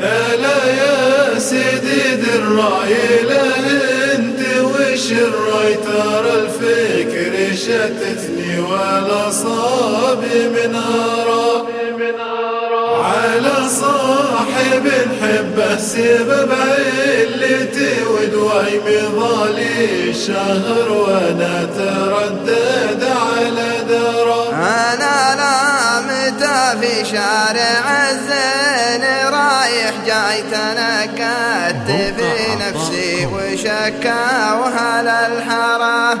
ألا يا سيدي الرأي له أنت وش الرأي؟ ترى الفكر شتتني ولا صابي من أرى على صاحب حبه سبب علتي ودواي مظالي الشهر وأنا تردد في شارع الزين رايح جاي تنكدت في نفسي وشكا وهل الحرى.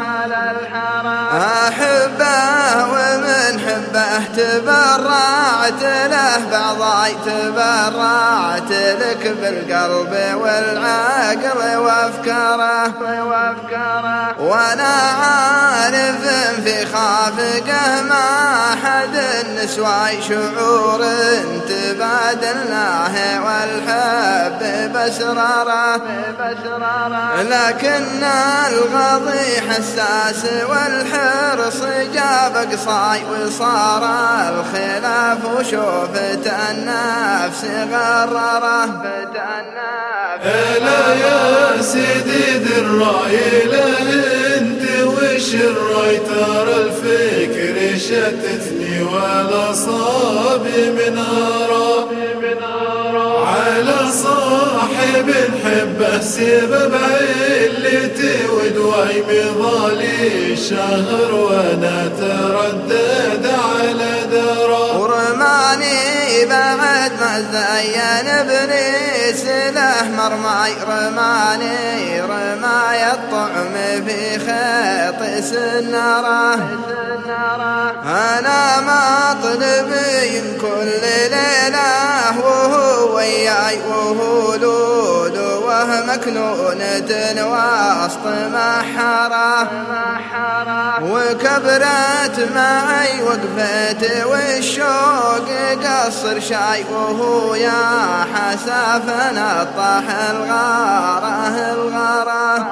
أحبه ومن حبه تبرعت له بعضاي تبرعت لك بالقلب والعقل وأفكاره. وأنا عارف في خافقه ما حد النسواي شعور تبادلناه والحب بسراره لكن الغضي حساس والحرص جاب قصاي وصار الخلاف وشوفت النفس غرره ألا يا سيدي الرأي له أنت وش الرأي؟ ترى الفكر شتتني ولا صابي من أرى. على صاحب حبه سبب علتي ودواي مظالي الشهر وأنا تردد على درى ورماني بعد ما زين ابليس له مرماي. رماني رماي الطعم في خيط سنارة. أنا ما طلبي كل ليلة وهو وياي وهو لولو وهو مكنونة وسط محرة وكبرت معي وقفت والشوق قصر شاي وهو يا حسافة نطح الغارة الغارة.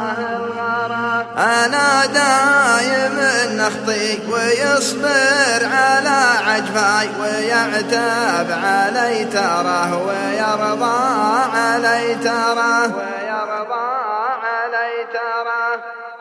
أنا دايم نخطيك ويصبر على عجفاي ويعتاب علي تراه ويرضى علي تراه ويرضى علي تراه